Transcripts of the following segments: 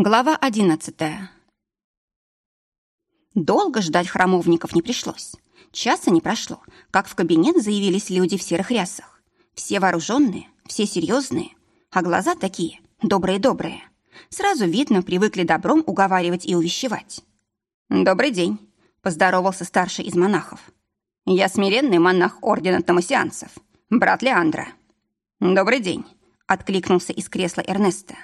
Глава одиннадцатая. Долго ждать храмовников не пришлось. Часа не прошло, как в кабинет заявились люди в серых рясах. Все вооруженные, все серьезные, а глаза такие добрые-добрые. Сразу видно, привыкли добром уговаривать и увещевать. «Добрый день», — поздоровался старший из монахов. «Я смиренный монах ордена Томасианцев, брат Леандра». «Добрый день», — откликнулся из кресла Эрнеста.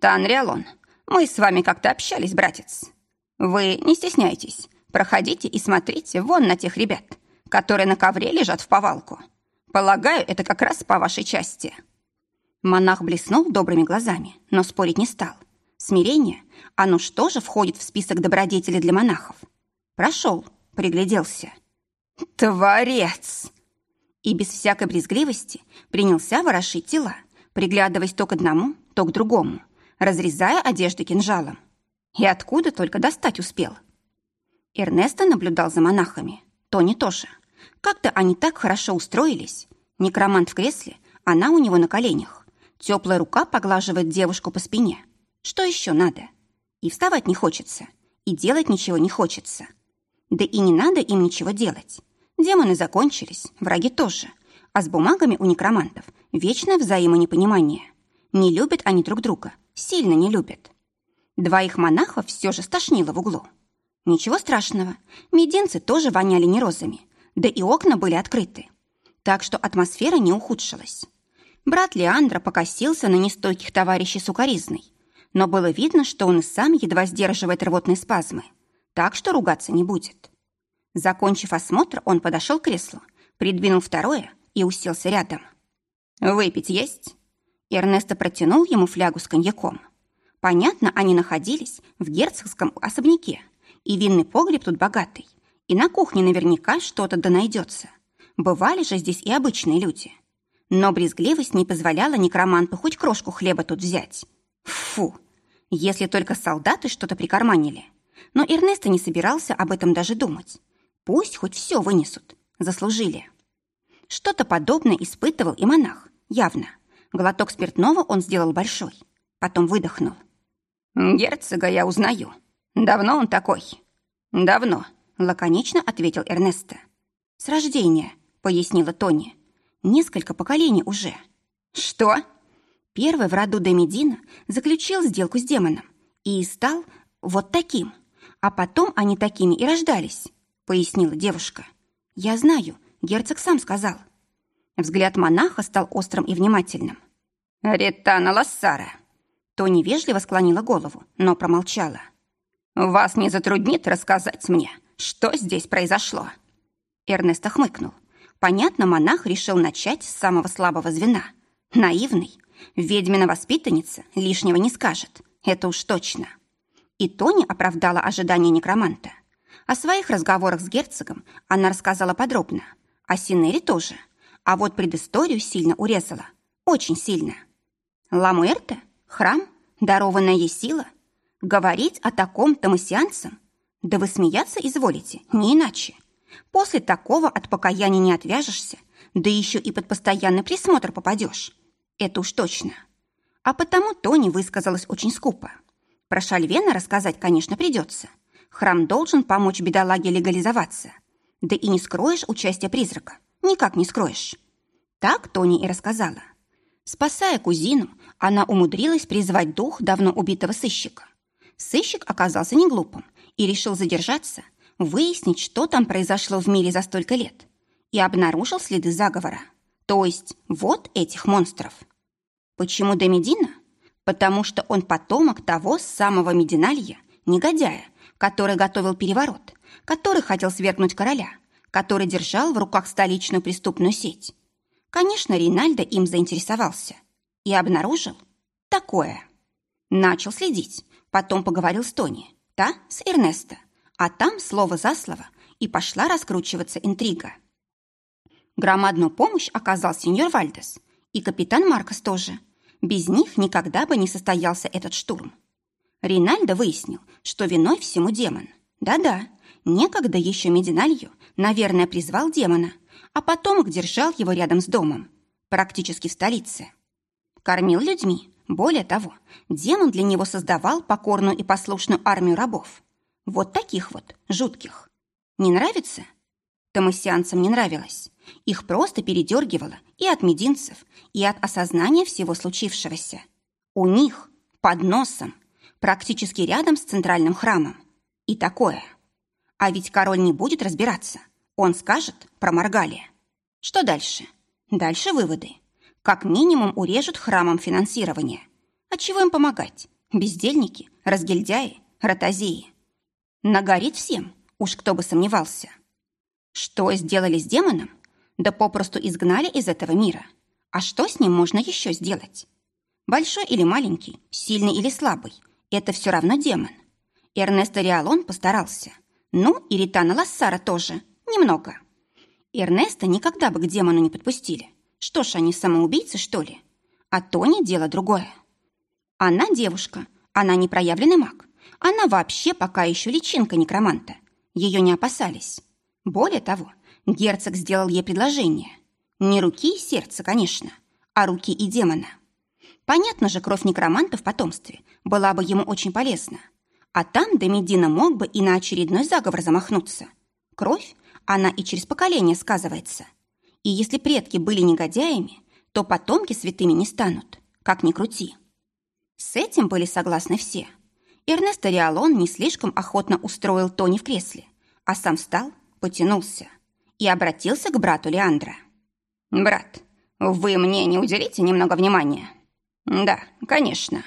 «Тан Риалон, мы с вами как-то общались, братец. Вы не стесняйтесь, проходите и смотрите вон на тех ребят, которые на ковре лежат в повалку. Полагаю, это как раз по вашей части». Монах блеснул добрыми глазами, но спорить не стал. Смирение, оно что же входит в список добродетелей для монахов? Прошел, пригляделся. «Творец!» И без всякой брезгливости принялся ворошить тела, приглядываясь то к одному, то к другому, разрезая одежды кинжалом. И откуда только достать успел? Эрнесто наблюдал за монахами. Тони тоже. Как-то они так хорошо устроились. Некромант в кресле, она у него на коленях. Теплая рука поглаживает девушку по спине. Что еще надо? И вставать не хочется, и делать ничего не хочется. Да и не надо им ничего делать. Демоны закончились, враги тоже. А с бумагами у некромантов вечное взаимонепонимание. Не любят они друг друга, сильно не любят. Двоих монахов все же стошнило в углу. Ничего страшного, мединцы тоже воняли не розами, да и окна были открыты. Так что атмосфера не ухудшилась. Брат Леандра покосился на нестойких товарищей сукаризной, но было видно, что он и сам едва сдерживает рвотные спазмы, так что ругаться не будет. Закончив осмотр, он подошел к креслу, придвинул второе и уселся рядом. «Выпить есть?» Эрнесто протянул ему флягу с коньяком. Понятно, они находились в герцогском особняке, и винный погреб тут богатый, и на кухне наверняка что-то да найдется. Бывали же здесь и обычные люди. Но брезгливость не позволяла некроманту хоть крошку хлеба тут взять. Фу! Если только солдаты что-то прикарманили. Но Эрнесто не собирался об этом даже думать. Пусть хоть все вынесут. Заслужили. Что-то подобное испытывал и монах, явно. Глоток спиртного он сделал большой. Потом выдохнул. «Герцога я узнаю. Давно он такой?» «Давно», — лаконично ответил Эрнесто. «С рождения», — пояснила Тони. «Несколько поколений уже». «Что?» Первый в роду Демидина заключил сделку с демоном и стал вот таким. А потом они такими и рождались, пояснила девушка. Я знаю, герцог сам сказал. Взгляд монаха стал острым и внимательным. «Ретана Лассара!» Тони вежливо склонила голову, но промолчала. «Вас не затруднит рассказать мне, что здесь произошло?» Эрнест хмыкнул. Понятно, монах решил начать с самого слабого звена. Наивный. Ведьмина воспитанница лишнего не скажет. Это уж точно. И Тони оправдала ожидания некроманта. О своих разговорах с герцогом она рассказала подробно. О Синере тоже – а вот предысторию сильно урезала. Очень сильно. Ламуэрте? Храм? Дарованная ей сила? Говорить о таком томасианцам? Да вы смеяться изволите, не иначе. После такого от покаяния не отвяжешься, да еще и под постоянный присмотр попадешь. Это уж точно. А потому Тони высказалась очень скупо. Про Шальвена рассказать, конечно, придется. Храм должен помочь бедолаге легализоваться. Да и не скроешь участие призрака никак не скроешь. Так Тони и рассказала. Спасая кузину, она умудрилась призвать дух давно убитого сыщика. Сыщик оказался не глупым и решил задержаться, выяснить, что там произошло в мире за столько лет, и обнаружил следы заговора. То есть вот этих монстров. Почему до Медина? Потому что он потомок того самого Мединалья, негодяя, который готовил переворот, который хотел свергнуть короля – который держал в руках столичную преступную сеть. Конечно, Ринальдо им заинтересовался и обнаружил такое. Начал следить, потом поговорил с Тони, та с Эрнесто, а там слово за слово и пошла раскручиваться интрига. Громадную помощь оказал сеньор Вальдес и капитан Маркос тоже. Без них никогда бы не состоялся этот штурм. Ринальдо выяснил, что виной всему демон. Да-да, Некогда еще Мединалью, наверное, призвал демона, а потом держал его рядом с домом, практически в столице. Кормил людьми, Более того, демон для него создавал покорную и послушную армию рабов. Вот таких вот, жутких. Не нравится? Томасианцам не нравилось. Их просто передергивало и от мединцев, и от осознания всего случившегося. У них, под носом, практически рядом с центральным храмом. И такое. А ведь король не будет разбираться. Он скажет, проморгали. Что дальше? Дальше выводы. Как минимум урежут храмом финансирование. А чего им помогать? Бездельники, разгильдяи, ротозеи. Нагорит всем, уж кто бы сомневался. Что сделали с демоном? Да попросту изгнали из этого мира. А что с ним можно еще сделать? Большой или маленький, сильный или слабый – это все равно демон. Эрнесто Риалон постарался. Ну, и Ритана Лассара тоже. Немного. Эрнеста никогда бы к демону не подпустили. Что ж, они самоубийцы, что ли? А Тони дело другое. Она девушка, она не проявленный маг. Она вообще пока еще личинка некроманта. Ее не опасались. Более того, герцог сделал ей предложение. Не руки и сердца, конечно, а руки и демона. Понятно же, кровь некроманта в потомстве была бы ему очень полезна. А там Демидина мог бы и на очередной заговор замахнуться. Кровь, она и через поколение сказывается – и если предки были негодяями, то потомки святыми не станут, как ни крути. С этим были согласны все. Эрнесто Риалон не слишком охотно устроил Тони в кресле, а сам встал, потянулся и обратился к брату Леандра. «Брат, вы мне не уделите немного внимания?» «Да, конечно».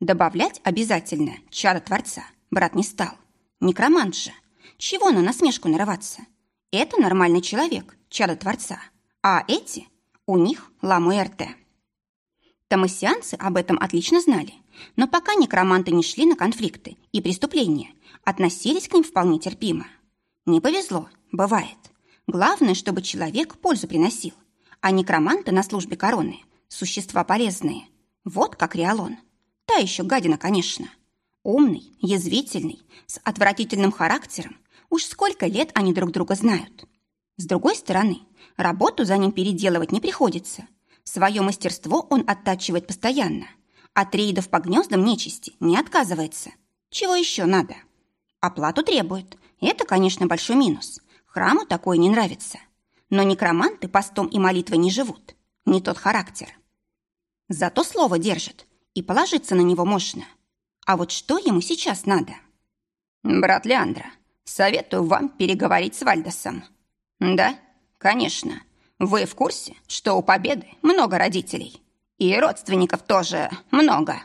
Добавлять обязательно чада Творца брат не стал. Некромант же. Чего на насмешку нарываться? Это нормальный человек, чада Творца. А эти, у них ла-муэрте. Томасианцы об этом отлично знали, но пока некроманты не шли на конфликты и преступления, относились к ним вполне терпимо. Не повезло, бывает. Главное, чтобы человек пользу приносил, а некроманты на службе короны – существа полезные. Вот как Риалон. Та еще гадина, конечно. Умный, язвительный, с отвратительным характером. Уж сколько лет они друг друга знают. С другой стороны, Работу за ним переделывать не приходится. Свое мастерство он оттачивает постоянно. От рейдов по гнездам нечисти не отказывается. Чего еще надо? Оплату требует. Это, конечно, большой минус. Храму такое не нравится. Но некроманты постом и молитвой не живут. Не тот характер. Зато слово держит, и положиться на него можно. А вот что ему сейчас надо? Брат Леандра, советую вам переговорить с Вальдосом. Да? «Конечно. Вы в курсе, что у Победы много родителей? И родственников тоже много?»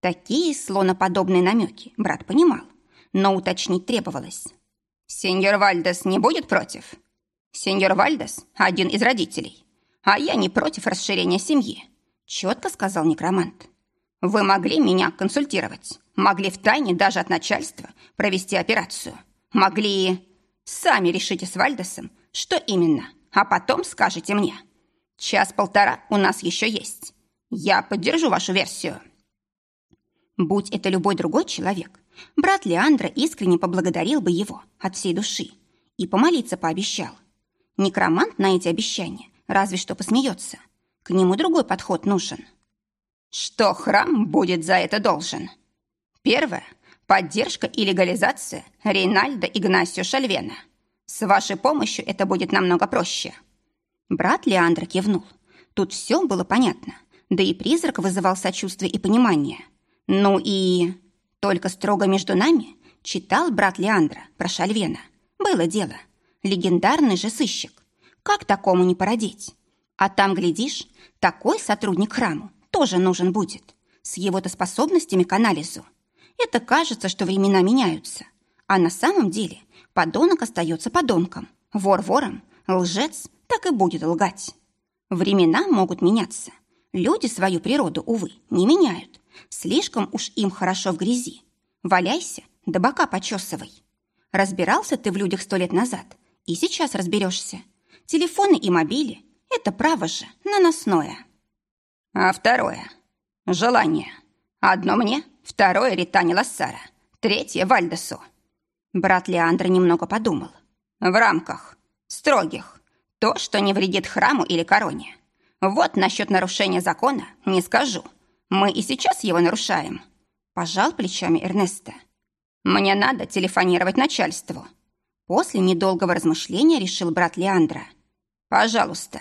Такие слоноподобные намеки брат понимал, но уточнить требовалось. «Сеньор Вальдес не будет против?» «Сеньор Вальдес – один из родителей, а я не против расширения семьи», – четко сказал некромант. «Вы могли меня консультировать, могли втайне даже от начальства провести операцию, могли...» «Сами решите с Вальдесом, что именно? А потом скажете мне. Час-полтора у нас еще есть. Я поддержу вашу версию. Будь это любой другой человек, брат Леандра искренне поблагодарил бы его от всей души и помолиться пообещал. Некромант на эти обещания разве что посмеется. К нему другой подход нужен. Что храм будет за это должен? Первое – поддержка и легализация Рейнальда Игнасио Шальвена – с вашей помощью это будет намного проще». Брат Леандр кивнул. Тут все было понятно. Да и призрак вызывал сочувствие и понимание. Ну и... Только строго между нами читал брат Леандра про Шальвена. Было дело. Легендарный же сыщик. Как такому не породить? А там, глядишь, такой сотрудник храму тоже нужен будет. С его-то способностями к анализу. Это кажется, что времена меняются. А на самом деле Подонок остается подонком, вор вором, лжец так и будет лгать. Времена могут меняться. Люди свою природу, увы, не меняют. Слишком уж им хорошо в грязи. Валяйся, да бока почесывай. Разбирался ты в людях сто лет назад, и сейчас разберешься. Телефоны и мобили – это право же, наносное. А второе – желание. Одно мне, второе – Ритане Лассара, третье – Вальдесу. Брат Леандра немного подумал. В рамках. Строгих. То, что не вредит храму или короне. Вот насчет нарушения закона не скажу. Мы и сейчас его нарушаем. Пожал плечами Эрнеста. Мне надо телефонировать начальству. После недолгого размышления решил брат Леандра. Пожалуйста.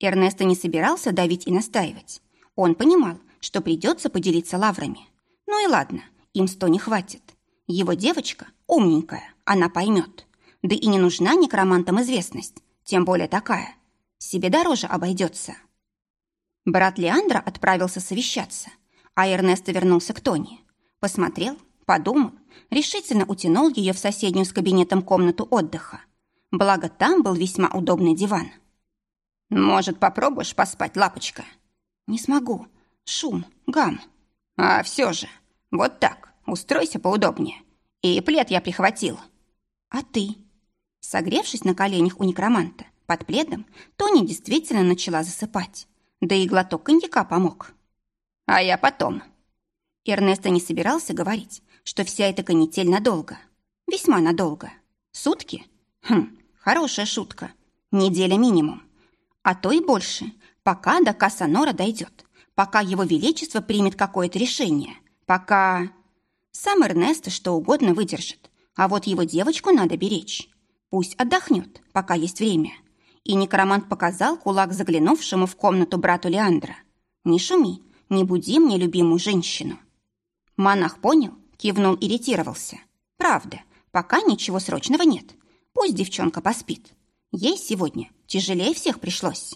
Эрнесто не собирался давить и настаивать. Он понимал, что придется поделиться лаврами. Ну и ладно, им сто не хватит. Его девочка умненькая, она поймет. Да и не нужна некромантам известность, тем более такая. Себе дороже обойдется. Брат Леандра отправился совещаться, а Эрнесто вернулся к Тони. Посмотрел, подумал, решительно утянул ее в соседнюю с кабинетом комнату отдыха. Благо, там был весьма удобный диван. «Может, попробуешь поспать, лапочка?» «Не смогу. Шум, гам». «А все же, вот так, устройся поудобнее. И плед я прихватил». «А ты?» Согревшись на коленях у некроманта под пледом, Тони действительно начала засыпать. Да и глоток коньяка помог. «А я потом». Эрнесто не собирался говорить, что вся эта канитель надолго. Весьма надолго. Сутки? Хм, хорошая шутка. Неделя минимум. А то и больше, пока до Кассанора дойдет. Пока его величество примет какое-то решение. Пока... Сам Эрнесто что угодно выдержит. А вот его девочку надо беречь. Пусть отдохнет, пока есть время. И некромант показал кулак заглянувшему в комнату брату Леандра. «Не шуми, не буди мне любимую женщину». Монах понял, кивнул и ретировался. «Правда, пока ничего срочного нет. Пусть девчонка поспит. Ей сегодня тяжелее всех пришлось».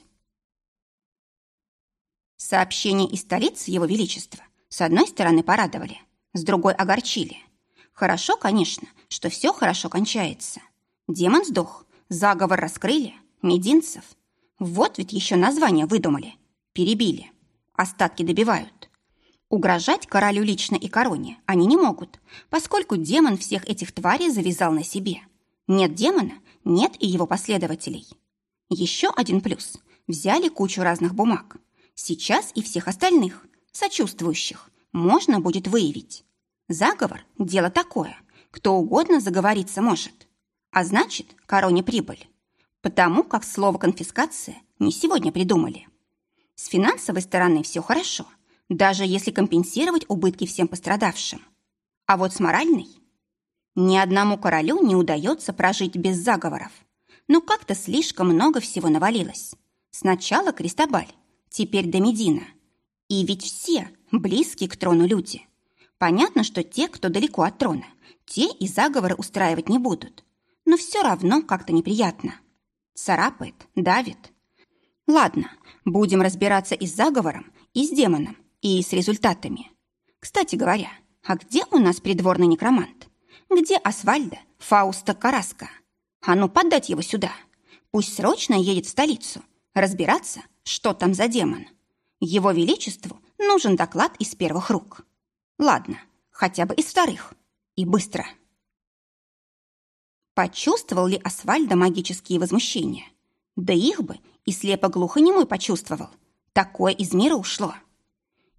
Сообщения из столицы Его Величества с одной стороны порадовали, с другой огорчили. Хорошо, конечно, что все хорошо кончается. Демон сдох, заговор раскрыли, Мединцев. Вот ведь еще название выдумали. Перебили. Остатки добивают. Угрожать королю лично и короне они не могут, поскольку демон всех этих тварей завязал на себе. Нет демона, нет и его последователей. Еще один плюс. Взяли кучу разных бумаг. Сейчас и всех остальных, сочувствующих, можно будет выявить. Заговор – дело такое. Кто угодно заговориться может. А значит, короне прибыль. Потому как слово «конфискация» не сегодня придумали. С финансовой стороны все хорошо, даже если компенсировать убытки всем пострадавшим. А вот с моральной ни одному королю не удается прожить без заговоров. Но как-то слишком много всего навалилось. Сначала Кристобаль, теперь Домедина. И ведь все близкие к трону люди. Понятно, что те, кто далеко от трона, те и заговоры устраивать не будут но все равно как-то неприятно. Царапает, давит. Ладно, будем разбираться и с заговором, и с демоном, и с результатами. Кстати говоря, а где у нас придворный некромант? Где Асвальда, Фауста Караска? А ну, подать его сюда. Пусть срочно едет в столицу, разбираться, что там за демон. Его Величеству нужен доклад из первых рук. Ладно, хотя бы из вторых. И быстро. Почувствовал ли Асфальда магические возмущения? Да их бы и слепо-глухонемой почувствовал. Такое из мира ушло.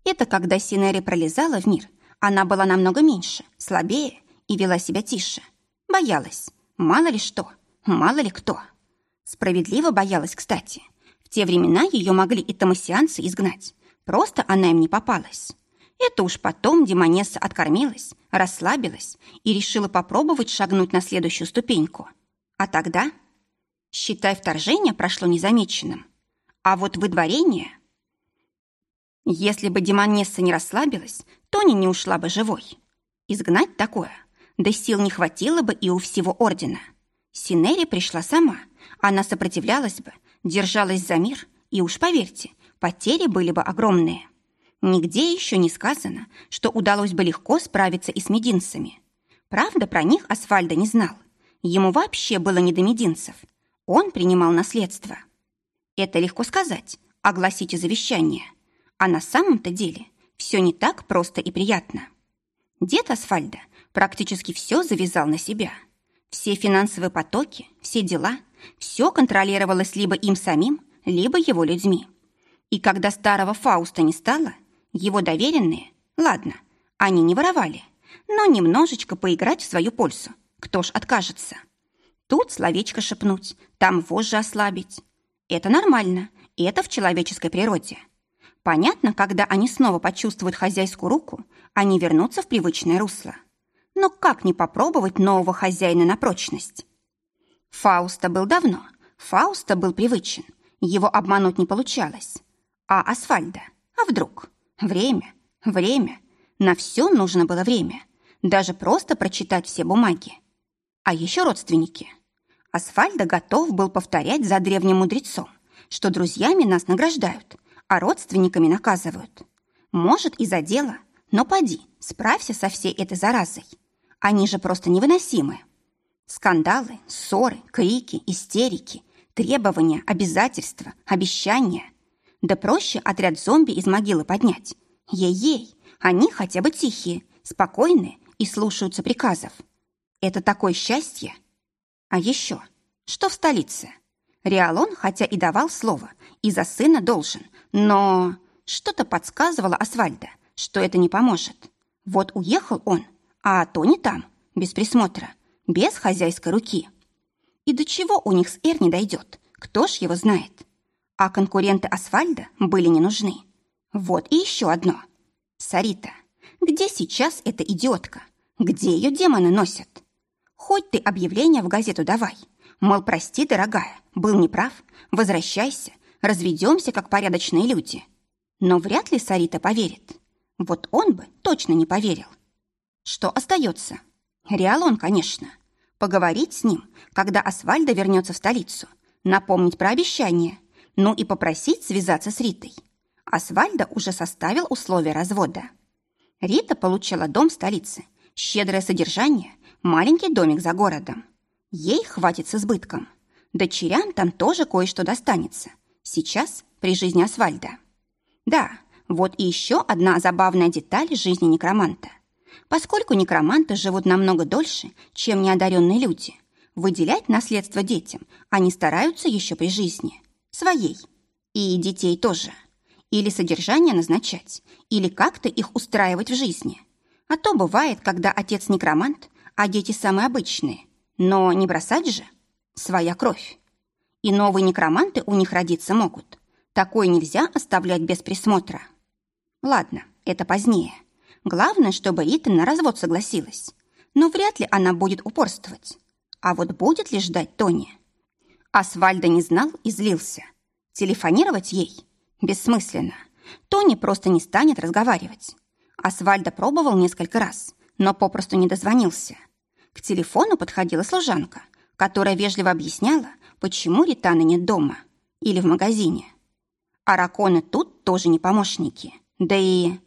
Это когда Синери пролезала в мир, она была намного меньше, слабее и вела себя тише. Боялась. Мало ли что, мало ли кто. Справедливо боялась, кстати. В те времена ее могли и тамасианцы изгнать. Просто она им не попалась. Это уж потом Демонесса откормилась, расслабилась и решила попробовать шагнуть на следующую ступеньку. А тогда, считай, вторжение прошло незамеченным. А вот выдворение... Если бы Демонесса не расслабилась, Тони не ушла бы живой. Изгнать такое, да сил не хватило бы и у всего Ордена. Синери пришла сама, она сопротивлялась бы, держалась за мир, и уж поверьте, потери были бы огромные. Нигде еще не сказано, что удалось бы легко справиться и с мединцами. Правда, про них Асфальда не знал. Ему вообще было не до мединцев. Он принимал наследство. Это легко сказать, огласите завещание. А на самом-то деле все не так просто и приятно. Дед Асфальда практически все завязал на себя. Все финансовые потоки, все дела, все контролировалось либо им самим, либо его людьми. И когда старого Фауста не стало, его доверенные, ладно, они не воровали, но немножечко поиграть в свою пользу. Кто ж откажется? Тут словечко шепнуть, там вожжи ослабить. Это нормально, это в человеческой природе. Понятно, когда они снова почувствуют хозяйскую руку, они вернутся в привычное русло. Но как не попробовать нового хозяина на прочность? Фауста был давно, Фауста был привычен, его обмануть не получалось. А Асфальда? А вдруг? Время, время. На все нужно было время. Даже просто прочитать все бумаги. А еще родственники. Асфальда готов был повторять за древним мудрецом, что друзьями нас награждают, а родственниками наказывают. Может, и за дело, но поди, справься со всей этой заразой. Они же просто невыносимы. Скандалы, ссоры, крики, истерики, требования, обязательства, обещания. Да проще отряд зомби из могилы поднять. Ей-ей, они хотя бы тихие, спокойные и слушаются приказов. Это такое счастье. А еще, что в столице? Риалон, хотя и давал слово, и за сына должен, но что-то подсказывало Асфальда, что это не поможет. Вот уехал он, а то не там, без присмотра, без хозяйской руки. И до чего у них с Эрни дойдет, кто ж его знает. А конкуренты Асфальда были не нужны. Вот и еще одно. Сарита, где сейчас эта идиотка? Где ее демоны носят? Хоть ты объявление в газету давай. Мол, прости, дорогая, был неправ, возвращайся, разведемся, как порядочные люди. Но вряд ли Сарита поверит. Вот он бы точно не поверил. Что остается? Риалон, конечно. Поговорить с ним, когда Асфальда вернется в столицу. Напомнить про обещание. Ну и попросить связаться с Ритой. Асфальда уже составил условия развода. Рита получила дом в столице, щедрое содержание, маленький домик за городом. Ей хватит с избытком. Дочерям там тоже кое-что достанется. Сейчас при жизни Асфальда. Да, вот и еще одна забавная деталь жизни некроманта – Поскольку некроманты живут намного дольше, чем неодаренные люди, выделять наследство детям они стараются еще при жизни. Своей. И детей тоже. Или содержание назначать, или как-то их устраивать в жизни. А то бывает, когда отец некромант, а дети самые обычные. Но не бросать же. Своя кровь. И новые некроманты у них родиться могут. Такое нельзя оставлять без присмотра. Ладно, это позднее. Главное, чтобы Рита на развод согласилась. Но вряд ли она будет упорствовать. А вот будет ли ждать Тони? Асфальда не знал и злился. Телефонировать ей? Бессмысленно. Тони просто не станет разговаривать. Асфальда пробовал несколько раз, но попросту не дозвонился. К телефону подходила служанка, которая вежливо объясняла, почему Ританы нет дома или в магазине. А раконы тут тоже не помощники. Да и...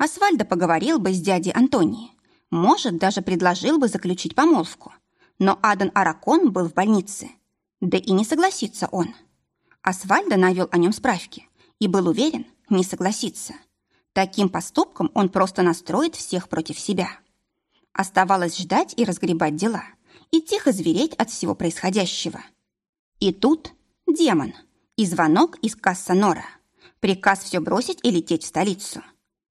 Асфальдо поговорил бы с дядей Антонией. Может, даже предложил бы заключить помолвку. Но Адан Аракон был в больнице. Да и не согласится он. Асфальдо навел о нем справки и был уверен, не согласится. Таким поступком он просто настроит всех против себя. Оставалось ждать и разгребать дела, и тихо звереть от всего происходящего. И тут демон и звонок из касса Нора. Приказ все бросить и лететь в столицу –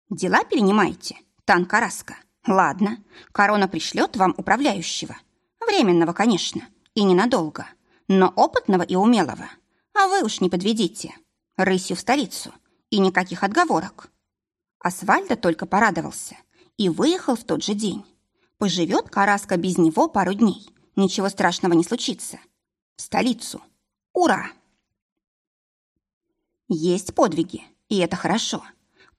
Дела перенимаете, Танкараска? Ладно, корона пришлет вам управляющего. Временного, конечно, и ненадолго, но опытного и умелого. А вы уж не подведите. Рысью в столицу. И никаких отговорок. Асфальда только порадовался и выехал в тот же день. Поживет Караска без него пару дней. Ничего страшного не случится. В столицу. Ура! Есть подвиги, и это хорошо.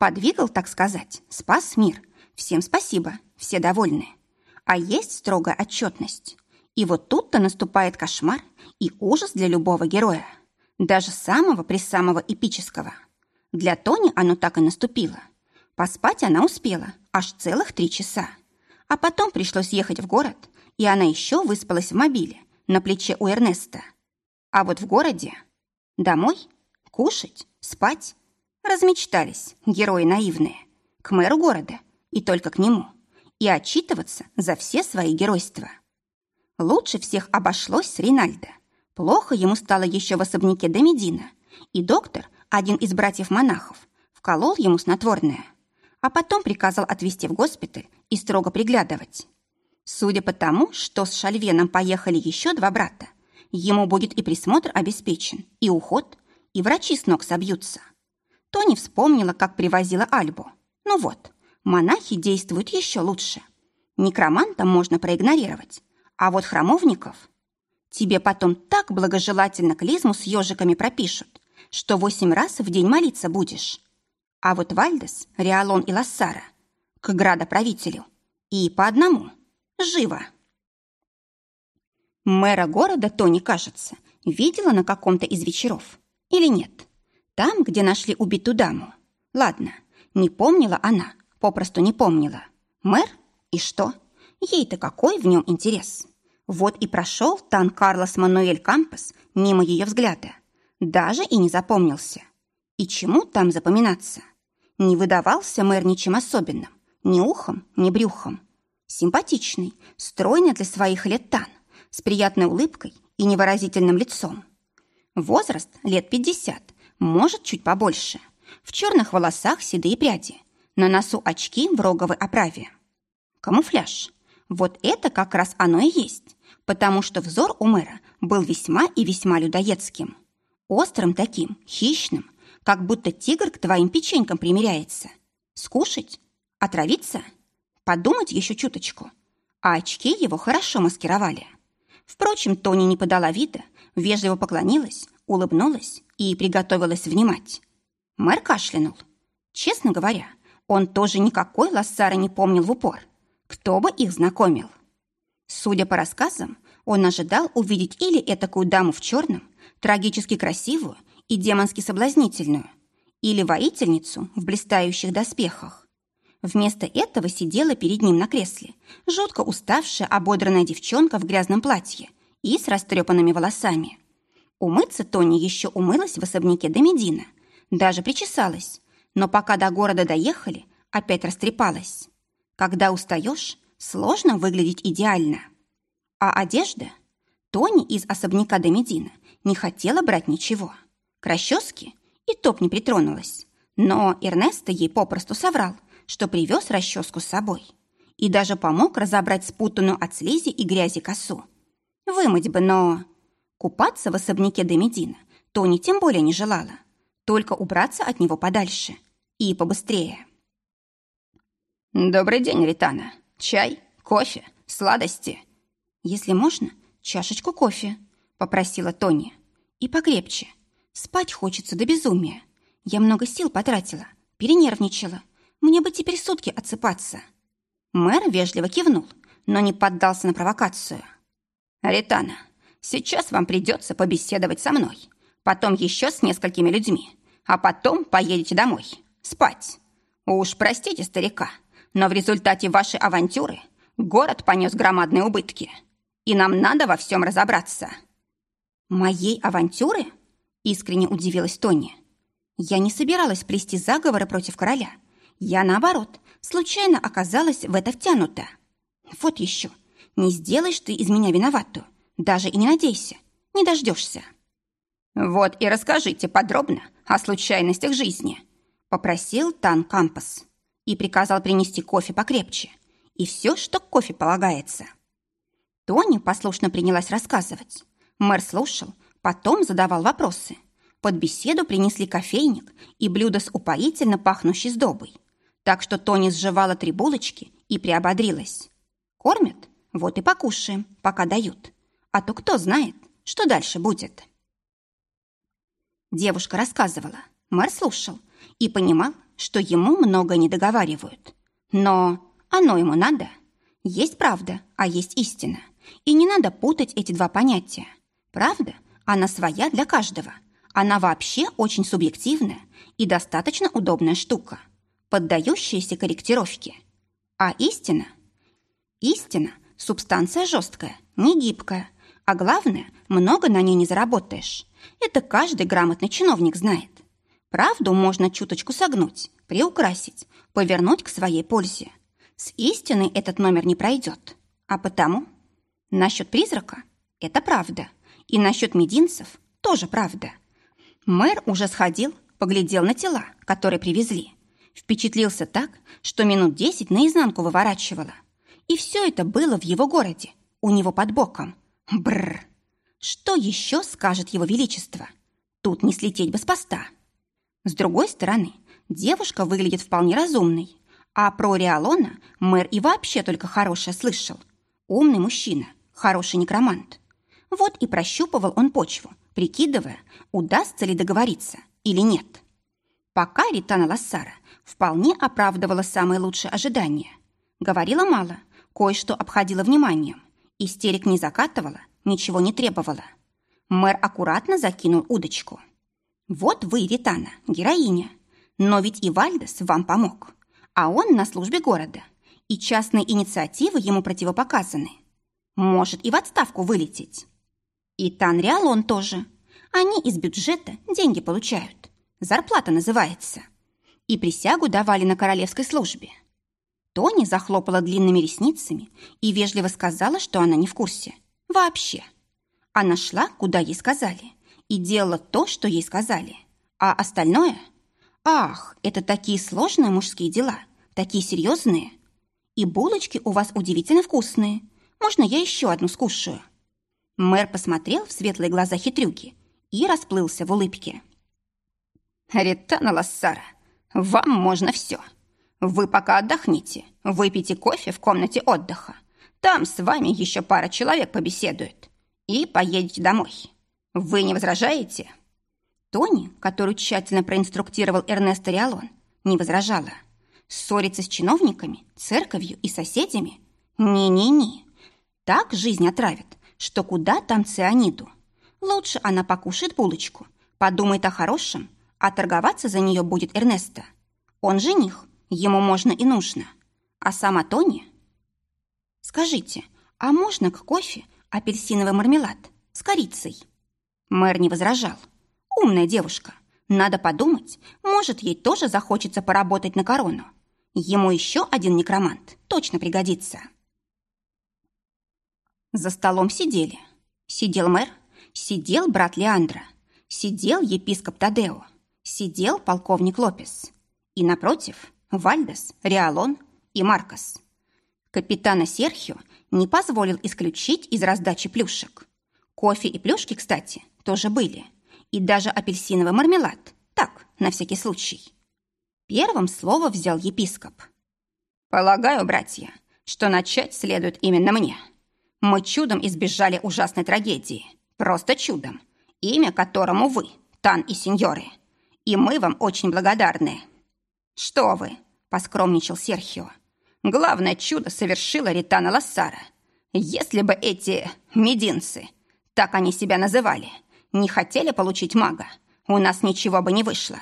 Подвигал, так сказать, спас мир. Всем спасибо, все довольны. А есть строгая отчетность. И вот тут-то наступает кошмар и ужас для любого героя. Даже самого при самого эпического. Для Тони оно так и наступило. Поспать она успела аж целых три часа. А потом пришлось ехать в город, и она еще выспалась в мобиле на плече у Эрнеста. А вот в городе... Домой? Кушать? Спать? Размечтались, герои наивные, к мэру города и только к нему, и отчитываться за все свои геройства. Лучше всех обошлось с Ринальдо. Плохо ему стало еще в особняке Домедина, и доктор, один из братьев-монахов, вколол ему снотворное, а потом приказал отвезти в госпиталь и строго приглядывать. Судя по тому, что с Шальвеном поехали еще два брата, ему будет и присмотр обеспечен, и уход, и врачи с ног собьются. Тони вспомнила, как привозила Альбу. Ну вот, монахи действуют еще лучше. Некроманта можно проигнорировать, а вот храмовников... Тебе потом так благожелательно клизму с ежиками пропишут, что восемь раз в день молиться будешь. А вот Вальдес, Риалон и Лассара к градоправителю. И по одному. Живо. Мэра города Тони, кажется, видела на каком-то из вечеров. Или нет? Там, где нашли убитую даму. Ладно, не помнила она, попросту не помнила. Мэр? И что? Ей-то какой в нем интерес? Вот и прошел Тан Карлос Мануэль Кампас мимо ее взгляда. Даже и не запомнился. И чему там запоминаться? Не выдавался мэр ничем особенным. Ни ухом, ни брюхом. Симпатичный, стройный для своих лет Тан, с приятной улыбкой и невыразительным лицом. Возраст лет пятьдесят, может, чуть побольше. В черных волосах седые пряди, на носу очки в роговой оправе. Камуфляж. Вот это как раз оно и есть потому что взор у мэра был весьма и весьма людоедским. Острым таким, хищным, как будто тигр к твоим печенькам примиряется. Скушать? Отравиться? Подумать еще чуточку. А очки его хорошо маскировали. Впрочем, Тони не подала вида, вежливо поклонилась, улыбнулась и приготовилась внимать. Мэр кашлянул. Честно говоря, он тоже никакой Лассара не помнил в упор. Кто бы их знакомил? Судя по рассказам, он ожидал увидеть или этакую даму в черном, трагически красивую и демонски соблазнительную, или воительницу в блистающих доспехах. Вместо этого сидела перед ним на кресле жутко уставшая ободранная девчонка в грязном платье и с растрепанными волосами. Умыться Тони еще умылась в особняке Домедина, даже причесалась, но пока до города доехали, опять растрепалась. Когда устаешь, сложно выглядеть идеально. А одежда? Тони из особняка Домедина не хотела брать ничего. К расческе и топ не притронулась. Но Эрнесто ей попросту соврал, что привез расческу с собой. И даже помог разобрать спутанную от слизи и грязи косу. Вымыть бы, но... Купаться в особняке Домедина Тони тем более не желала. Только убраться от него подальше. И побыстрее. «Добрый день, Ритана. Чай, кофе, сладости?» «Если можно, чашечку кофе», — попросила Тони. «И покрепче. Спать хочется до безумия. Я много сил потратила, перенервничала. Мне бы теперь сутки отсыпаться». Мэр вежливо кивнул, но не поддался на провокацию. «Ритана, сейчас вам придется побеседовать со мной, потом еще с несколькими людьми, а потом поедете домой. Спать. Уж простите старика, но в результате вашей авантюры город понес громадные убытки, и нам надо во всем разобраться». «Моей авантюры?» – искренне удивилась Тони. «Я не собиралась плести заговоры против короля. Я, наоборот, случайно оказалась в это втянута. Вот еще, не сделаешь ты из меня виноватую, даже и не надейся, не дождешься». «Вот и расскажите подробно о случайностях жизни», – попросил Тан Кампас и приказал принести кофе покрепче и все, что к кофе полагается. Тони послушно принялась рассказывать. Мэр слушал, потом задавал вопросы. Под беседу принесли кофейник и блюдо с упоительно пахнущей сдобой. Так что Тони сживала три булочки и приободрилась. Кормят? Вот и покушаем, пока дают. А то кто знает, что дальше будет. Девушка рассказывала, мэр слушал и понимал, что ему много не договаривают. Но оно ему надо. Есть правда, а есть истина. И не надо путать эти два понятия. Правда, она своя для каждого. Она вообще очень субъективная и достаточно удобная штука, поддающаяся корректировке. А истина? Истина – субстанция жесткая, не гибкая, а главное, много на ней не заработаешь. Это каждый грамотный чиновник знает. Правду можно чуточку согнуть, приукрасить, повернуть к своей пользе. С истиной этот номер не пройдет. А потому насчет призрака – это правда. И насчет мединцев – тоже правда. Мэр уже сходил, поглядел на тела, которые привезли. Впечатлился так, что минут десять наизнанку выворачивало. И все это было в его городе, у него под боком. Бррр. Что еще скажет его величество? Тут не слететь бы с поста. С другой стороны, девушка выглядит вполне разумной, а про Риалона мэр и вообще только хорошее слышал. Умный мужчина, хороший некромант. Вот и прощупывал он почву, прикидывая, удастся ли договориться или нет. Пока Ритана Лассара вполне оправдывала самые лучшие ожидания. Говорила мало, кое-что обходила вниманием, истерик не закатывала, ничего не требовала. Мэр аккуратно закинул удочку. «Вот вы, Ритана, героиня, но ведь и Вальдес вам помог, а он на службе города, и частные инициативы ему противопоказаны. Может и в отставку вылететь. И Тан Риалон тоже. Они из бюджета деньги получают. Зарплата называется. И присягу давали на королевской службе. Тони захлопала длинными ресницами и вежливо сказала, что она не в курсе. Вообще. Она шла, куда ей сказали, и делала то, что ей сказали. А остальное... Ах, это такие сложные мужские дела, такие серьезные. И булочки у вас удивительно вкусные. Можно я еще одну скушаю?» Мэр посмотрел в светлые глаза хитрюки и расплылся в улыбке. «Ритана Лассара, вам можно все. Вы пока отдохните, выпейте кофе в комнате отдыха. Там с вами еще пара человек побеседует. И поедете домой. Вы не возражаете?» Тони, которую тщательно проинструктировал Эрнесто Риалон, не возражала. Ссориться с чиновниками, церковью и соседями? Не-не-не. Так жизнь отравит, что куда там цианиду. Лучше она покушает булочку, подумает о хорошем, а торговаться за нее будет Эрнеста. Он жених, ему можно и нужно. А сама Тони... Скажите, а можно к кофе апельсиновый мармелад с корицей? Мэр не возражал. Умная девушка. Надо подумать, может, ей тоже захочется поработать на корону. Ему еще один некромант точно пригодится. За столом сидели. Сидел мэр, сидел брат Леандра, сидел епископ Тадео, сидел полковник Лопес. И напротив Вальдес, Риалон и Маркос. Капитана Серхио не позволил исключить из раздачи плюшек. Кофе и плюшки, кстати, тоже были. И даже апельсиновый мармелад. Так, на всякий случай. Первым слово взял епископ. «Полагаю, братья, что начать следует именно мне. Мы чудом избежали ужасной трагедии. Просто чудом. Имя которому вы, Тан и сеньоры. И мы вам очень благодарны. Что вы, поскромничал Серхио. Главное чудо совершила Ритана Лассара. Если бы эти мединцы, так они себя называли, не хотели получить мага, у нас ничего бы не вышло.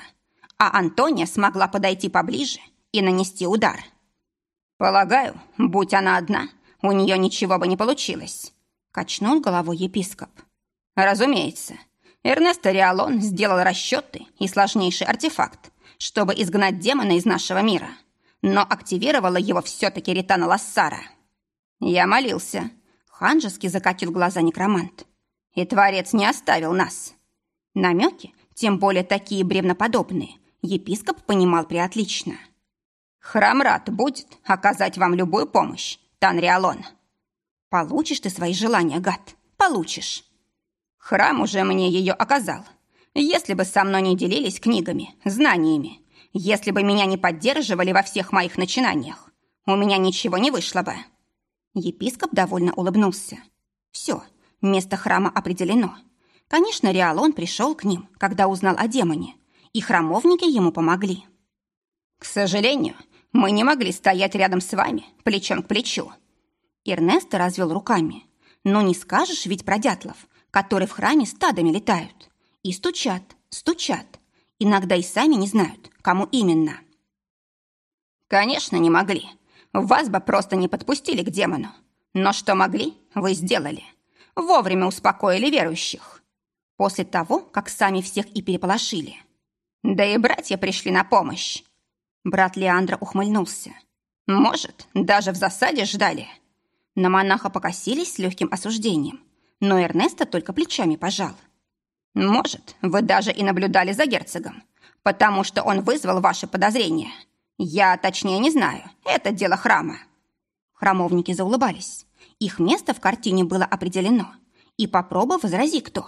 А Антония смогла подойти поближе и нанести удар. Полагаю, будь она одна, у нее ничего бы не получилось», — качнул головой епископ. «Разумеется, Эрнесто Риалон сделал расчеты и сложнейший артефакт, чтобы изгнать демона из нашего мира, но активировала его все-таки Ритана Лассара. Я молился». Ханжески закатил глаза некромант. «И Творец не оставил нас». Намеки, тем более такие бревноподобные, епископ понимал преотлично. «Храм рад будет оказать вам любую помощь, Танриалон. Получишь ты свои желания, гад, получишь. Храм уже мне ее оказал. Если бы со мной не делились книгами, знаниями, если бы меня не поддерживали во всех моих начинаниях, у меня ничего не вышло бы. Епископ довольно улыбнулся. Все, место храма определено. Конечно, Риалон пришел к ним, когда узнал о демоне, и храмовники ему помогли. К сожалению, мы не могли стоять рядом с вами, плечом к плечу». Эрнесто развел руками. «Но не скажешь ведь про дятлов, которые в храме стадами летают. И стучат, стучат. Иногда и сами не знают, кому именно». «Конечно, не могли. Вас бы просто не подпустили к демону. Но что могли, вы сделали. Вовремя успокоили верующих. После того, как сами всех и переполошили. Да и братья пришли на помощь. Брат Леандра ухмыльнулся. «Может, даже в засаде ждали?» На монаха покосились с легким осуждением, но Эрнесто только плечами пожал. «Может, вы даже и наблюдали за герцогом, потому что он вызвал ваши подозрения. Я точнее не знаю, это дело храма». Храмовники заулыбались. Их место в картине было определено. И попробуй возрази кто.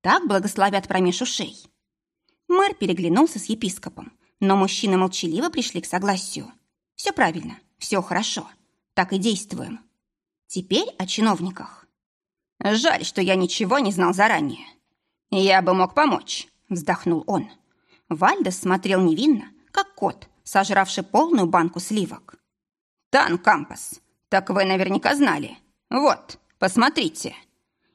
Так благословят промеж ушей. Мэр переглянулся с епископом, но мужчины молчаливо пришли к согласию. Все правильно, все хорошо. Так и действуем. Теперь о чиновниках. Жаль, что я ничего не знал заранее. Я бы мог помочь, вздохнул он. Вальдес смотрел невинно, как кот, сожравший полную банку сливок. «Тан Кампас, так вы наверняка знали. Вот, посмотрите».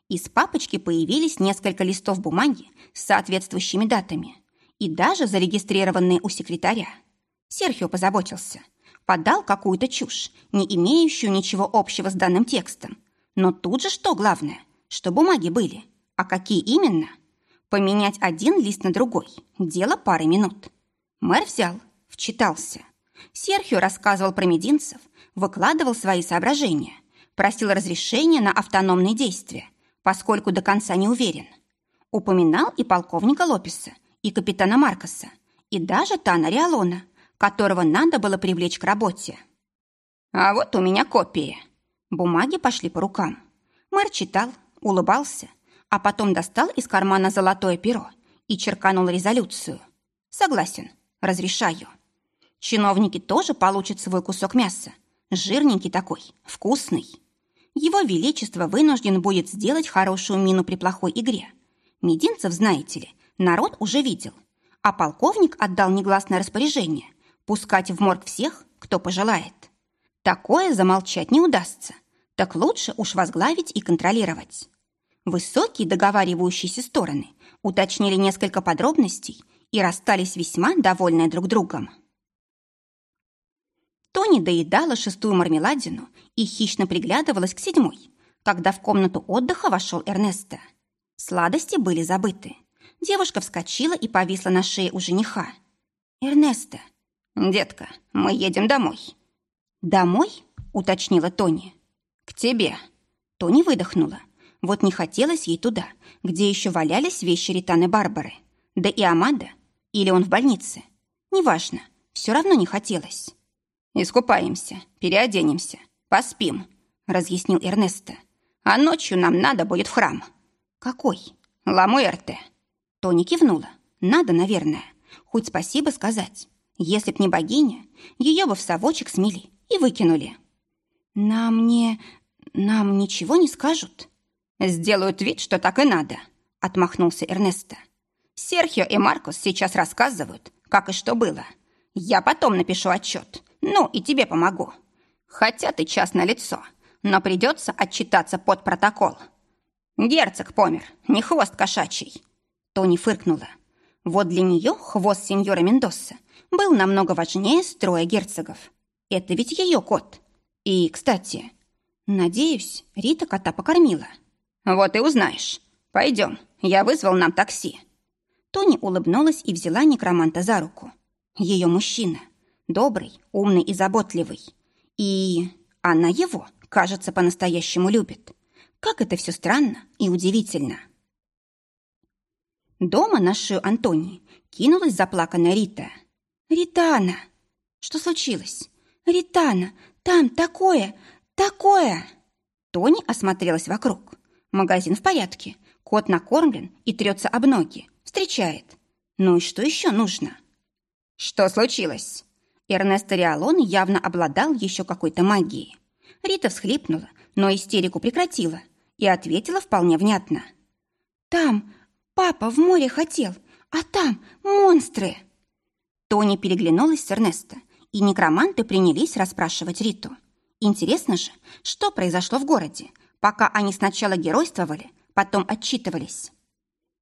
Из папочки появились несколько листов бумаги с соответствующими датами и даже зарегистрированные у секретаря. Серхио позаботился. Подал какую-то чушь, не имеющую ничего общего с данным текстом. Но тут же что главное? Что бумаги были. А какие именно? Поменять один лист на другой – дело пары минут. Мэр взял, вчитался. Серхио рассказывал про мединцев, выкладывал свои соображения, просил разрешения на автономные действия, поскольку до конца не уверен. Упоминал и полковника Лопеса, и капитана Маркоса, и даже Тана Риалона, которого надо было привлечь к работе. А вот у меня копии. Бумаги пошли по рукам. Мэр читал, улыбался, а потом достал из кармана золотое перо и черканул резолюцию. Согласен, разрешаю. Чиновники тоже получат свой кусок мяса. Жирненький такой, вкусный. Его Величество вынужден будет сделать хорошую мину при плохой игре. Мединцев, знаете ли, народ уже видел. А полковник отдал негласное распоряжение пускать в морг всех, кто пожелает. Такое замолчать не удастся. Так лучше уж возглавить и контролировать. Высокие договаривающиеся стороны уточнили несколько подробностей и расстались весьма довольные друг другом. Тони доедала шестую мармеладину и хищно приглядывалась к седьмой, когда в комнату отдыха вошел Эрнесто. Сладости были забыты. Девушка вскочила и повисла на шее у жениха. «Эрнесто!» «Детка, мы едем домой». «Домой?» — уточнила Тони. «К тебе». Тони выдохнула. Вот не хотелось ей туда, где еще валялись вещи Ританы Барбары. Да и Амада. Или он в больнице. Неважно. Все равно не хотелось. «Искупаемся, переоденемся, поспим», — разъяснил Эрнесто. «А ночью нам надо будет в храм». «Какой?» «Ламуэрте». Тони кивнула. «Надо, наверное. Хоть спасибо сказать. Если б не богиня, ее бы в совочек смели и выкинули». «Нам не... нам ничего не скажут?» «Сделают вид, что так и надо», — отмахнулся Эрнесто. «Серхио и Маркус сейчас рассказывают, как и что было. Я потом напишу отчет, ну и тебе помогу. Хотя ты час на лицо, но придется отчитаться под протокол. Герцог помер, не хвост кошачий». Тони фыркнула. Вот для нее хвост сеньора Мендоса был намного важнее строя герцогов. Это ведь ее кот. И, кстати, надеюсь, Рита кота покормила. «Вот и узнаешь. Пойдем, я вызвал нам такси». Тони улыбнулась и взяла некроманта за руку. Ее мужчина. Добрый, умный и заботливый. И она его, кажется, по-настоящему любит. Как это все странно и удивительно. Дома на шею Антонии кинулась заплаканная Рита. «Ритана!» «Что случилось?» «Ритана, там такое, такое!» Тони осмотрелась вокруг. Магазин в порядке. Кот накормлен и трется об ноги. Встречает. Ну и что еще нужно? Что случилось? Эрнесто Риалон явно обладал еще какой-то магией. Рита всхлипнула, но истерику прекратила и ответила вполне внятно. «Там папа в море хотел, а там монстры!» Тони переглянулась с Эрнесто, и некроманты принялись расспрашивать Риту. Интересно же, что произошло в городе, пока они сначала геройствовали, потом отчитывались.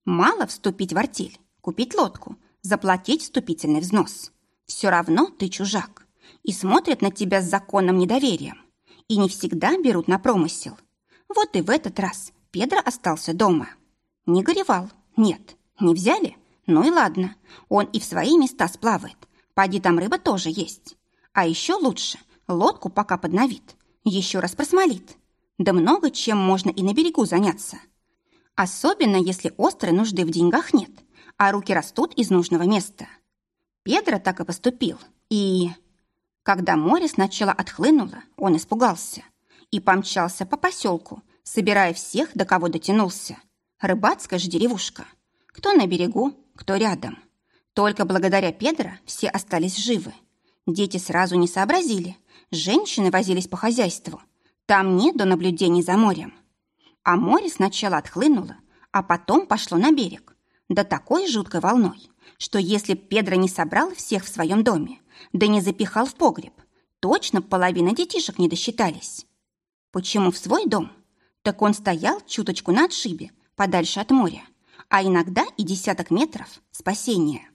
Мало вступить в артель, купить лодку, заплатить вступительный взнос. Все равно ты чужак. И смотрят на тебя с законным недоверием. И не всегда берут на промысел. Вот и в этот раз Педро остался дома. Не горевал, нет. Не взяли? Ну и ладно. Он и в свои места сплавает. Поди там рыба тоже есть. А еще лучше лодку пока подновит. Еще раз просмолит. Да много чем можно и на берегу заняться. Особенно, если острой нужды в деньгах нет, а руки растут из нужного места. Педро так и поступил. И... Когда море сначала отхлынуло, он испугался и помчался по поселку, собирая всех, до кого дотянулся. Рыбацкая же деревушка. Кто на берегу, кто рядом. Только благодаря Педро все остались живы. Дети сразу не сообразили. Женщины возились по хозяйству. Там нет до наблюдений за морем. А море сначала отхлынуло, а потом пошло на берег. Да такой жуткой волной, что если б Педро не собрал всех в своем доме, да не запихал в погреб, точно половина детишек не досчитались. Почему в свой дом? Так он стоял чуточку на отшибе, подальше от моря, а иногда и десяток метров спасения.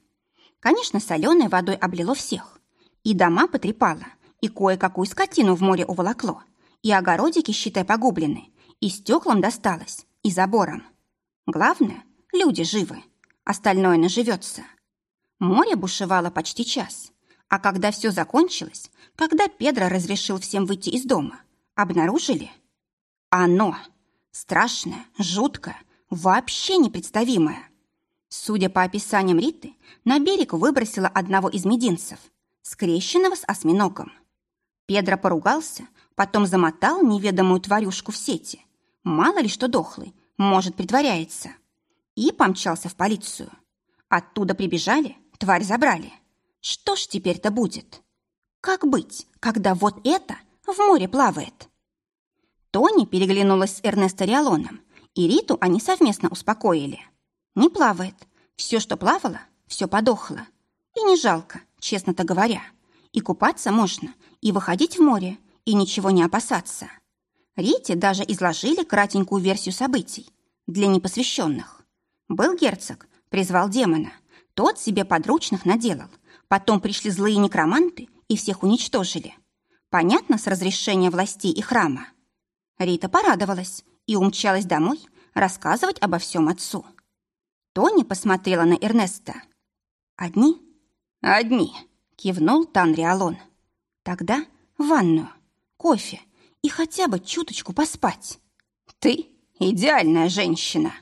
Конечно, соленой водой облило всех. И дома потрепало, и кое-какую скотину в море уволокло, и огородики, считай, погублены, и стеклам досталось, и забором. Главное, люди живы, остальное наживется. Море бушевало почти час, а когда все закончилось, когда Педро разрешил всем выйти из дома, обнаружили оно, страшное, жуткое, вообще непредставимое. Судя по описаниям Риты, на берег выбросило одного из мединцев, скрещенного с осьминогом. Педро поругался, потом замотал неведомую тварюшку в сети. Мало ли что дохлый, может, притворяется. И помчался в полицию. Оттуда прибежали, тварь забрали. Что ж теперь-то будет? Как быть, когда вот это в море плавает? Тони переглянулась с Эрнесто Риалоном, и Риту они совместно успокоили. Не плавает. Все, что плавало, все подохло. И не жалко, честно-то говоря. И купаться можно, и выходить в море, и ничего не опасаться. Рите даже изложили кратенькую версию событий для непосвященных. Был герцог, призвал демона. Тот себе подручных наделал. Потом пришли злые некроманты и всех уничтожили. Понятно, с разрешения властей и храма. Рита порадовалась и умчалась домой рассказывать обо всем отцу. Тони посмотрела на Эрнеста. «Одни?» «Одни», — кивнул Танриалон. «Тогда в ванную, кофе и хотя бы чуточку поспать. Ты идеальная женщина».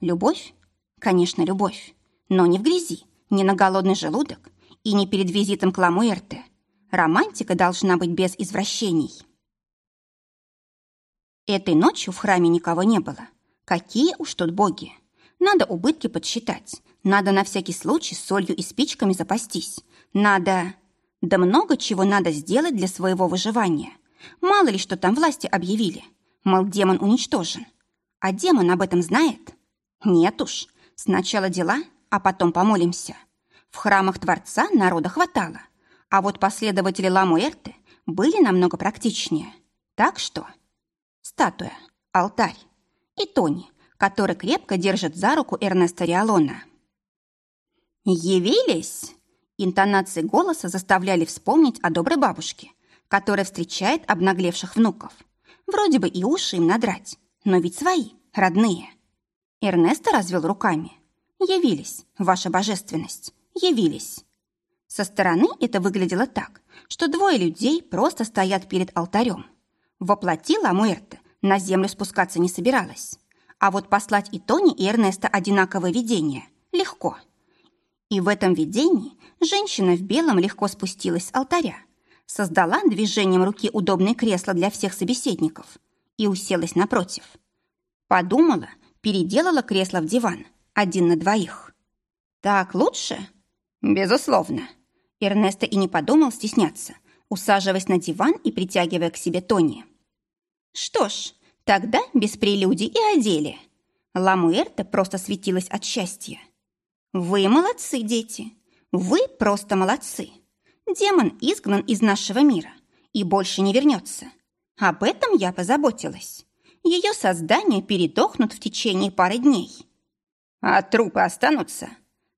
Любовь? Конечно, любовь. Но не в грязи, не на голодный желудок и не перед визитом к Ламуэрте. Романтика должна быть без извращений. Этой ночью в храме никого не было. Какие уж тут боги. Надо убытки подсчитать. Надо на всякий случай солью и спичками запастись. Надо... Да много чего надо сделать для своего выживания. Мало ли, что там власти объявили. Мол, демон уничтожен. А демон об этом знает? Нет уж. Сначала дела, а потом помолимся. В храмах Творца народа хватало. А вот последователи Ламуэрты были намного практичнее. Так что статуя, алтарь и Тони, который крепко держит за руку Эрнеста Риалона. «Явились?» Интонации голоса заставляли вспомнить о доброй бабушке, которая встречает обнаглевших внуков. Вроде бы и уши им надрать, но ведь свои, родные. Эрнесто развел руками. «Явились, ваша божественность, явились». Со стороны это выглядело так, что двое людей просто стоят перед алтарем. Воплоти Ламуэрте на землю спускаться не собиралась. А вот послать и Тони, и Эрнеста одинаковое видение легко. И в этом видении женщина в белом легко спустилась с алтаря, создала движением руки удобное кресло для всех собеседников и уселась напротив. Подумала, переделала кресло в диван, один на двоих. «Так лучше?» «Безусловно». Эрнеста и не подумал стесняться, усаживаясь на диван и притягивая к себе Тони. Что ж, тогда без прелюдий и одели. Ламуэрта просто светилась от счастья. Вы молодцы, дети. Вы просто молодцы. Демон изгнан из нашего мира и больше не вернется. Об этом я позаботилась. Ее создания передохнут в течение пары дней. А трупы останутся?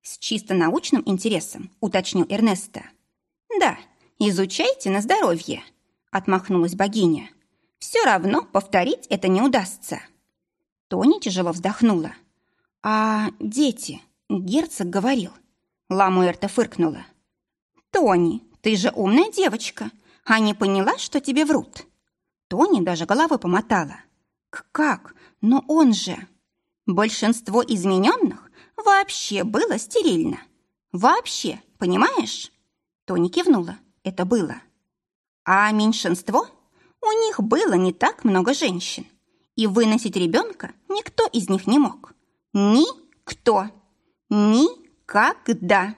С чисто научным интересом уточнил Эрнеста. Да, изучайте на здоровье, отмахнулась богиня. Все равно повторить это не удастся. Тони тяжело вздохнула. «А дети?» — герцог говорил. Ламуэрта фыркнула. «Тони, ты же умная девочка, а не поняла, что тебе врут?» Тони даже головой помотала. «Как? Но он же...» «Большинство измененных вообще было стерильно. Вообще, понимаешь?» Тони кивнула. Это было. «А меньшинство?» У них было не так много женщин, и выносить ребенка никто из них не мог. Никто. Никогда.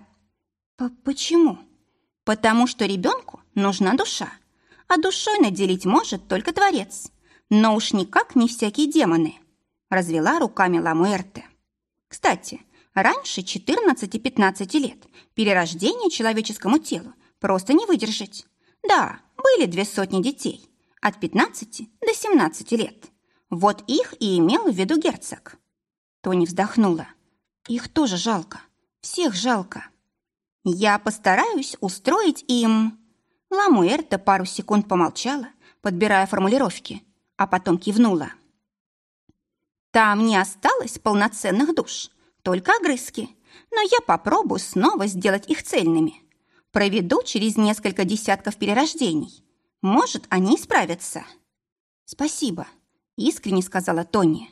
П Почему? Потому что ребенку нужна душа, а душой наделить может только Творец, но уж никак не всякие демоны. Развела руками Ламуэрте. Кстати, раньше 14-15 лет перерождение человеческому телу просто не выдержать. Да, были две сотни детей, от 15 до 17 лет. Вот их и имел в виду герцог. Тони вздохнула. Их тоже жалко. Всех жалко. Я постараюсь устроить им... Ламуэрта пару секунд помолчала, подбирая формулировки, а потом кивнула. Там не осталось полноценных душ, только огрызки, но я попробую снова сделать их цельными. Проведу через несколько десятков перерождений. Может, они исправятся. Спасибо, искренне сказала Тони.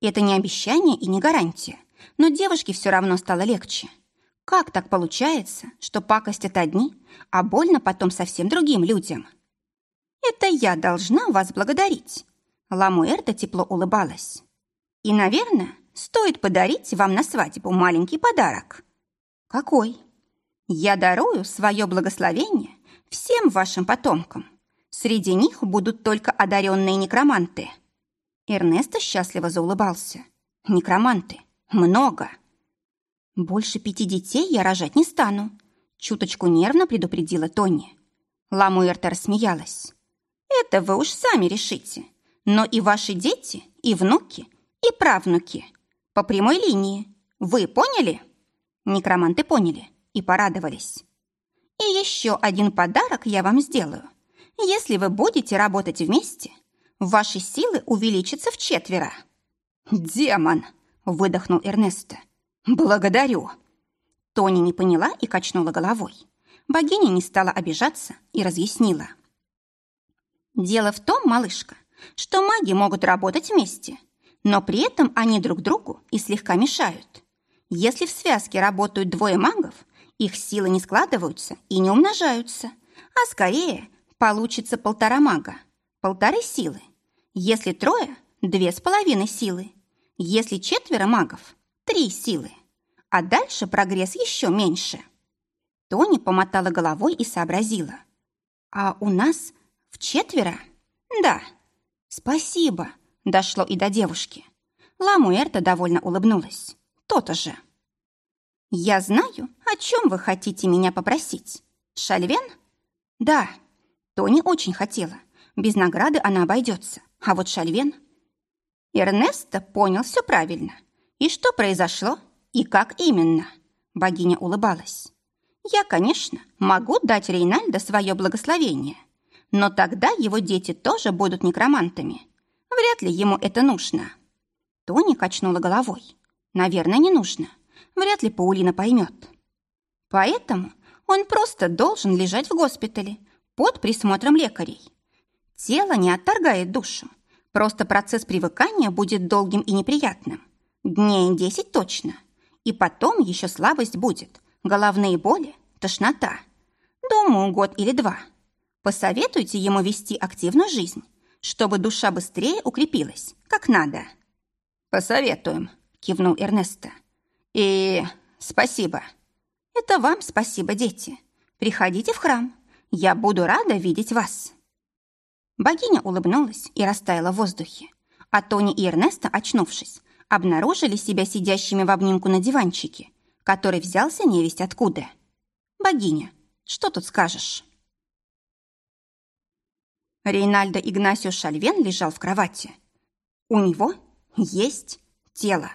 Это не обещание и не гарантия, но девушке все равно стало легче. Как так получается, что пакостят одни, а больно потом совсем другим людям? Это я должна вас благодарить. Ламуэрта тепло улыбалась. И, наверное, стоит подарить вам на свадьбу маленький подарок. Какой? Я дарую свое благословение всем вашим потомкам. Среди них будут только одаренные некроманты. Эрнесто счастливо заулыбался. Некроманты. Много. «Больше пяти детей я рожать не стану», — чуточку нервно предупредила Тони. Ламуэрта рассмеялась. «Это вы уж сами решите. Но и ваши дети, и внуки, и правнуки. По прямой линии. Вы поняли?» Некроманты поняли и порадовались. «И еще один подарок я вам сделаю. Если вы будете работать вместе, ваши силы увеличатся в четверо». «Демон!» — выдохнул Эрнесто. «Благодарю!» Тони не поняла и качнула головой. Богиня не стала обижаться и разъяснила. «Дело в том, малышка, что маги могут работать вместе, но при этом они друг другу и слегка мешают. Если в связке работают двое магов, их силы не складываются и не умножаются, а скорее получится полтора мага, полторы силы. Если трое – две с половиной силы. Если четверо магов – Три силы. А дальше прогресс еще меньше. Тони помотала головой и сообразила. А у нас в четверо? Да. Спасибо. Дошло и до девушки. Ламуэрта довольно улыбнулась. То-то же. Я знаю, о чем вы хотите меня попросить. Шальвен? Да. Тони очень хотела. Без награды она обойдется. А вот Шальвен... Эрнесто понял все правильно. И что произошло? И как именно? Богиня улыбалась. Я, конечно, могу дать Рейнальдо свое благословение, но тогда его дети тоже будут некромантами. Вряд ли ему это нужно. Тони качнула головой. Наверное, не нужно. Вряд ли Паулина поймет. Поэтому он просто должен лежать в госпитале под присмотром лекарей. Тело не отторгает душу. Просто процесс привыкания будет долгим и неприятным. Дней десять точно. И потом еще слабость будет, головные боли, тошнота. Думаю, год или два. Посоветуйте ему вести активную жизнь, чтобы душа быстрее укрепилась, как надо. Посоветуем, кивнул Эрнесто. И спасибо. Это вам спасибо, дети. Приходите в храм. Я буду рада видеть вас. Богиня улыбнулась и растаяла в воздухе. А Тони и Эрнесто, очнувшись, обнаружили себя сидящими в обнимку на диванчике, который взялся невесть откуда. Богиня, что тут скажешь? Рейнальдо Игнасио Шальвен лежал в кровати. У него есть тело.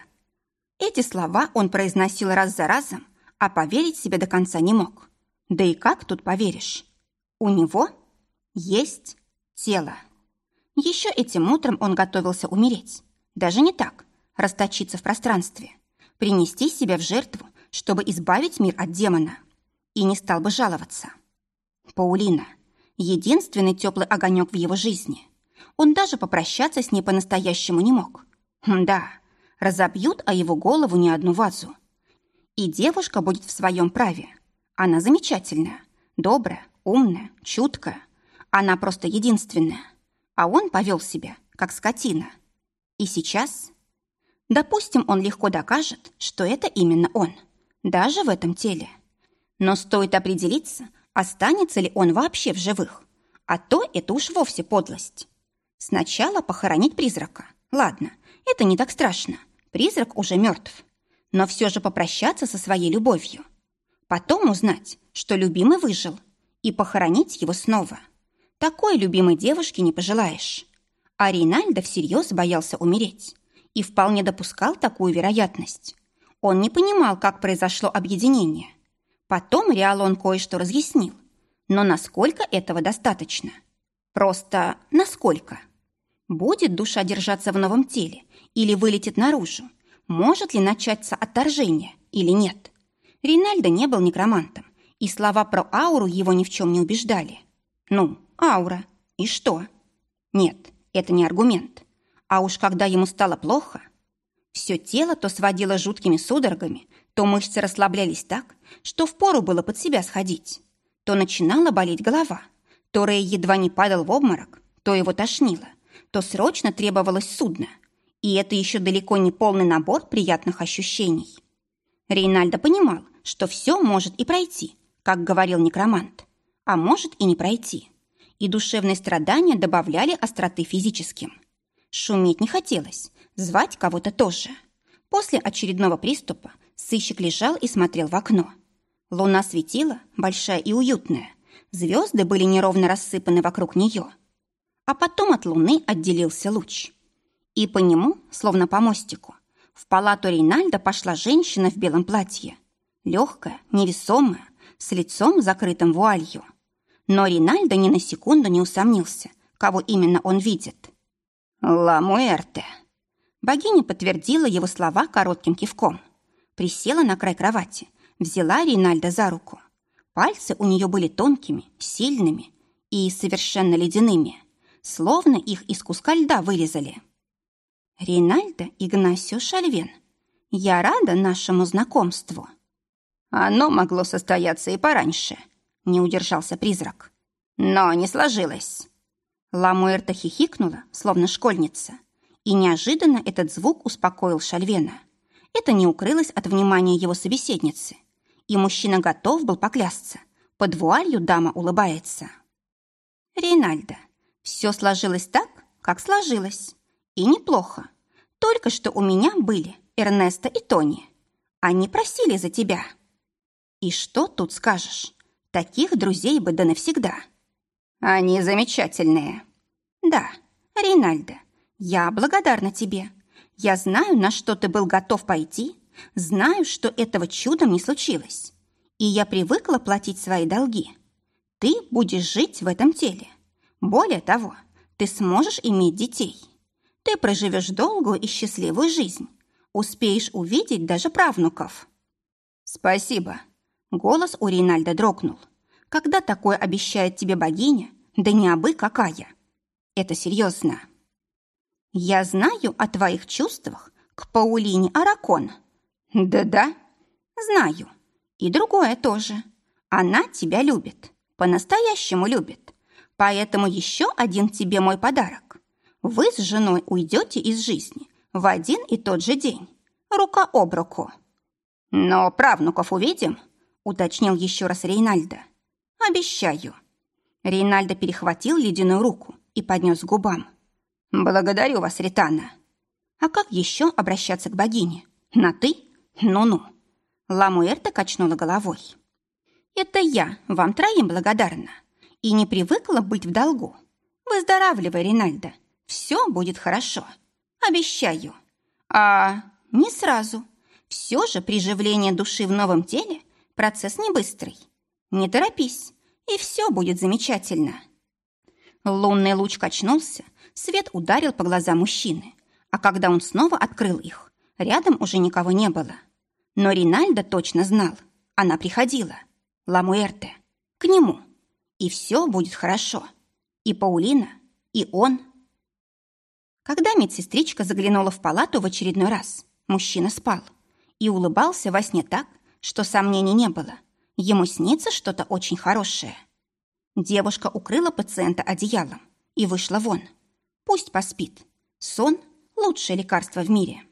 Эти слова он произносил раз за разом, а поверить себе до конца не мог. Да и как тут поверишь? У него есть тело. Еще этим утром он готовился умереть. Даже не так, расточиться в пространстве, принести себя в жертву, чтобы избавить мир от демона. И не стал бы жаловаться. Паулина — единственный теплый огонек в его жизни. Он даже попрощаться с ней по-настоящему не мог. Да, разобьют о его голову не одну вазу. И девушка будет в своем праве. Она замечательная, добрая, умная, чуткая. Она просто единственная. А он повел себя, как скотина. И сейчас Допустим, он легко докажет, что это именно он. даже в этом теле. Но стоит определиться, останется ли он вообще в живых. А то это уж вовсе подлость. Сначала похоронить призрака. Ладно, это не так страшно. Призрак уже мертв. Но все же попрощаться со своей любовью. Потом узнать, что любимый выжил, и похоронить его снова. Такой любимой девушке не пожелаешь. А Рейнальдо всерьез боялся умереть и вполне допускал такую вероятность. Он не понимал, как произошло объединение. Потом Реалон кое-что разъяснил. Но насколько этого достаточно? Просто насколько? Будет душа держаться в новом теле или вылетит наружу? Может ли начаться отторжение или нет? Ринальдо не был некромантом, и слова про ауру его ни в чем не убеждали. Ну, аура. И что? Нет, это не аргумент. А уж когда ему стало плохо, все тело то сводило жуткими судорогами, то мышцы расслаблялись так, что впору было под себя сходить. То начинала болеть голова, то Рэй едва не падал в обморок, то его тошнило, то срочно требовалось судно. И это еще далеко не полный набор приятных ощущений. Рейнальдо понимал, что все может и пройти, как говорил некромант, а может и не пройти. И душевные страдания добавляли остроты физическим. Шуметь не хотелось, звать кого-то тоже. После очередного приступа сыщик лежал и смотрел в окно. Луна светила, большая и уютная. Звезды были неровно рассыпаны вокруг нее. А потом от луны отделился луч. И по нему, словно по мостику, в палату Рейнальда пошла женщина в белом платье. Легкая, невесомая, с лицом закрытым вуалью. Но Ринальдо ни на секунду не усомнился, кого именно он видит. «Ла Муэрте!» Богиня подтвердила его слова коротким кивком. Присела на край кровати, взяла Ринальда за руку. Пальцы у нее были тонкими, сильными и совершенно ледяными, словно их из куска льда вырезали. «Ринальдо Игнасио Шальвен, я рада нашему знакомству». «Оно могло состояться и пораньше», — не удержался призрак. «Но не сложилось». Ламуэрта хихикнула, словно школьница, и неожиданно этот звук успокоил Шальвена. Это не укрылось от внимания его собеседницы, и мужчина готов был поклясться. Под вуалью дама улыбается. «Рейнальдо, все сложилось так, как сложилось. И неплохо. Только что у меня были Эрнеста и Тони. Они просили за тебя». И что тут скажешь? Таких друзей бы да навсегда. Они замечательные. Да, Рейнальдо, я благодарна тебе. Я знаю, на что ты был готов пойти, знаю, что этого чудом не случилось. И я привыкла платить свои долги. Ты будешь жить в этом теле. Более того, ты сможешь иметь детей. Ты проживешь долгую и счастливую жизнь. Успеешь увидеть даже правнуков. Спасибо. Голос у Рейнальда дрогнул. Когда такое обещает тебе богиня, да не абы какая. Это серьезно. Я знаю о твоих чувствах к Паулине Аракон. Да-да, знаю. И другое тоже. Она тебя любит. По-настоящему любит. Поэтому еще один тебе мой подарок. Вы с женой уйдете из жизни в один и тот же день. Рука об руку. Но правнуков увидим – уточнил еще раз Рейнальдо. «Обещаю». Рейнальдо перехватил ледяную руку и поднес к губам. «Благодарю вас, Ритана». «А как еще обращаться к богине? На «ты»? Ну-ну». Ламуэрта качнула головой. «Это я вам троим благодарна и не привыкла быть в долгу. Выздоравливай, Ринальдо, все будет хорошо. Обещаю. А не сразу. Все же приживление души в новом теле Процесс не быстрый. Не торопись, и все будет замечательно. Лунный луч качнулся, свет ударил по глазам мужчины, а когда он снова открыл их, рядом уже никого не было. Но Ринальдо точно знал, она приходила, Ламуэрте, к нему, и все будет хорошо. И Паулина, и он. Когда медсестричка заглянула в палату в очередной раз, мужчина спал и улыбался во сне так, что сомнений не было. Ему снится что-то очень хорошее. Девушка укрыла пациента одеялом и вышла вон. Пусть поспит. Сон – лучшее лекарство в мире.